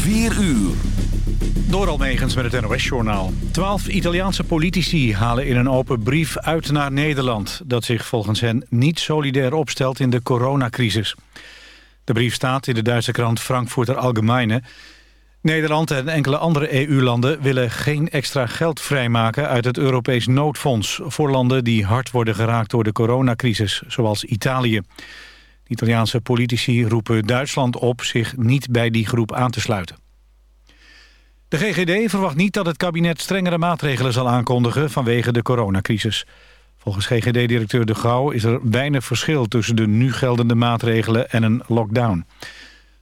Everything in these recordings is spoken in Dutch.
4 uur. Door Almegens met het NOS-journaal. Twaalf Italiaanse politici halen in een open brief uit naar Nederland... dat zich volgens hen niet solidair opstelt in de coronacrisis. De brief staat in de Duitse krant Frankfurter Allgemeine. Nederland en enkele andere EU-landen willen geen extra geld vrijmaken... uit het Europees noodfonds voor landen die hard worden geraakt door de coronacrisis... zoals Italië. Italiaanse politici roepen Duitsland op zich niet bij die groep aan te sluiten. De GGD verwacht niet dat het kabinet strengere maatregelen zal aankondigen vanwege de coronacrisis. Volgens GGD-directeur De Gouw is er weinig verschil tussen de nu geldende maatregelen en een lockdown.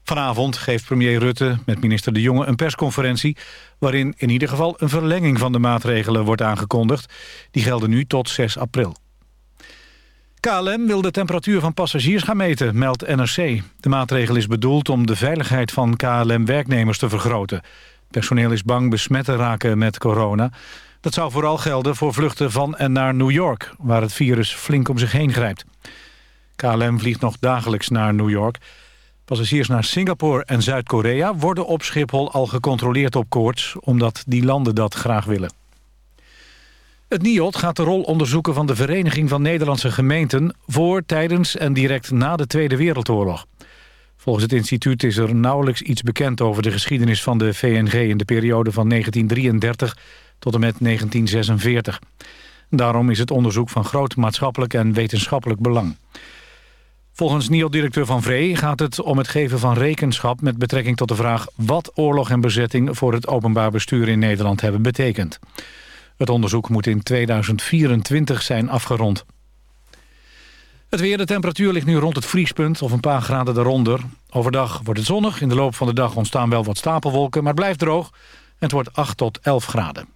Vanavond geeft premier Rutte met minister De Jonge een persconferentie... waarin in ieder geval een verlenging van de maatregelen wordt aangekondigd. Die gelden nu tot 6 april. KLM wil de temperatuur van passagiers gaan meten, meldt NRC. De maatregel is bedoeld om de veiligheid van KLM-werknemers te vergroten. Personeel is bang besmet te raken met corona. Dat zou vooral gelden voor vluchten van en naar New York... waar het virus flink om zich heen grijpt. KLM vliegt nog dagelijks naar New York. Passagiers naar Singapore en Zuid-Korea worden op Schiphol al gecontroleerd op koorts... omdat die landen dat graag willen. Het NIOD gaat de rol onderzoeken van de Vereniging van Nederlandse Gemeenten... voor, tijdens en direct na de Tweede Wereldoorlog. Volgens het instituut is er nauwelijks iets bekend over de geschiedenis van de VNG... in de periode van 1933 tot en met 1946. Daarom is het onderzoek van groot maatschappelijk en wetenschappelijk belang. Volgens NIOD-directeur Van Vree gaat het om het geven van rekenschap... met betrekking tot de vraag wat oorlog en bezetting... voor het openbaar bestuur in Nederland hebben betekend. Het onderzoek moet in 2024 zijn afgerond. Het weer, de temperatuur ligt nu rond het vriespunt of een paar graden daaronder. Overdag wordt het zonnig. In de loop van de dag ontstaan wel wat stapelwolken, maar het blijft droog. En het wordt 8 tot 11 graden.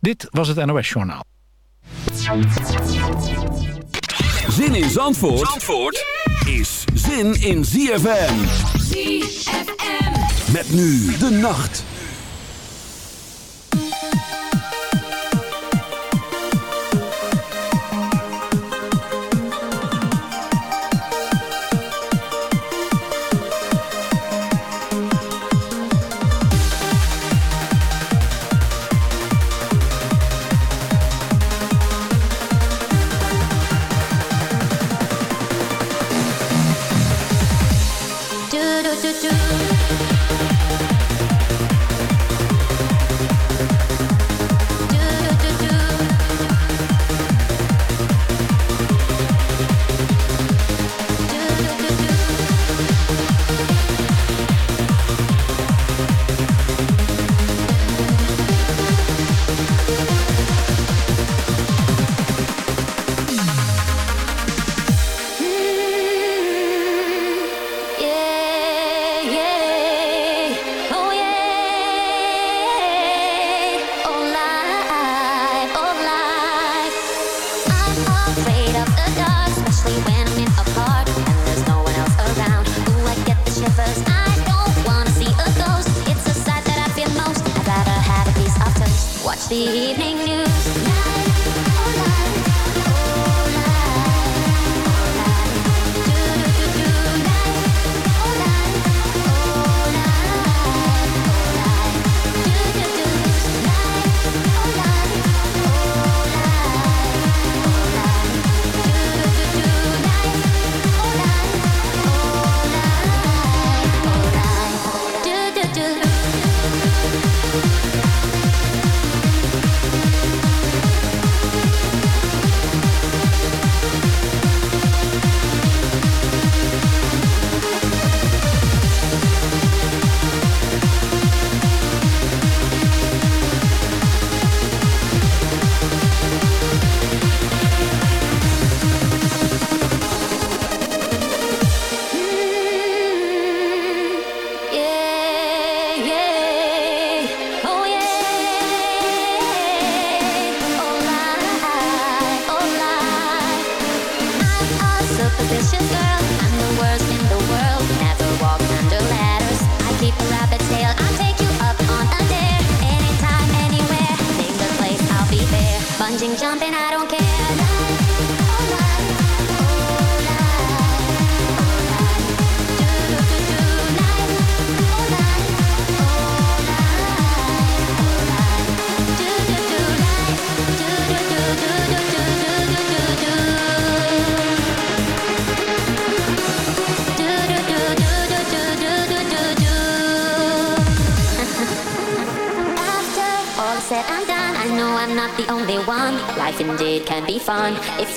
Dit was het NOS Journaal. Zin in Zandvoort, Zandvoort is zin in ZFM. ZFM. Met nu de nacht.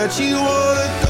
that you wanna go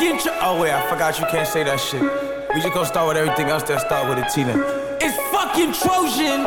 fucking tr- Oh wait, I forgot you can't say that shit. We just gonna start with everything else that start with a T Tina. It's fucking Trojan.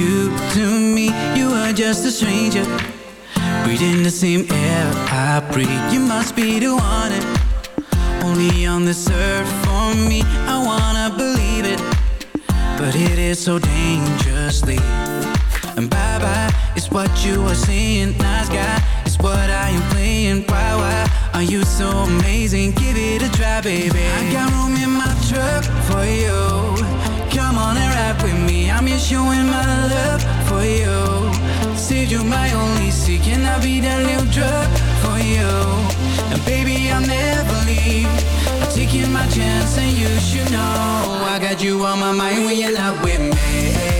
you to me. You are just a stranger, breathing the same air I breathe. You must be the one, only on this earth for me. I wanna believe it, but it is so dangerously. And bye bye, it's what you are saying. Nice guy, it's what I am playing. Why, why are you so amazing? Give it a try, baby. I got room in my truck for you. Come on and ride with me. I'm just showing my love for you. Saved you my only seat. Can I be that new drug for you? And baby, I'll never leave. I'm taking my chance, and you should know I got you on my mind when you're not with me.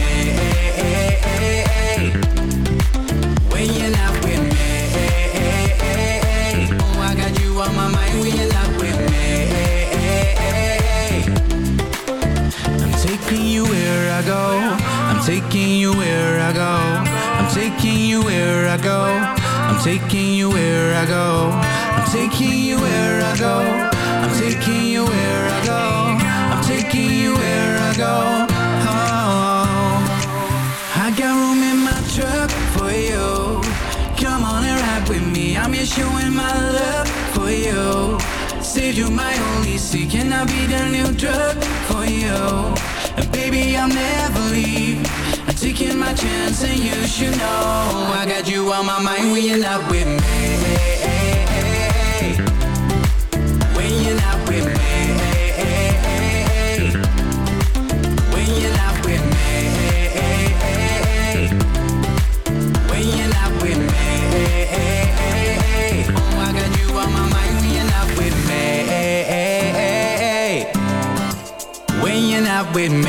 seat. Can I be the new drug for you? And baby, I'll never leave. I'm taking my chance, and you should know I got you on my mind when you're not with me. With me.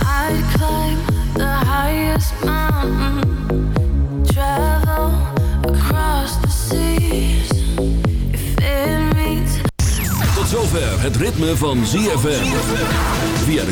I'd climb the highest mountain, travel across the seas. If it means Tot zover het ritme van ZFM.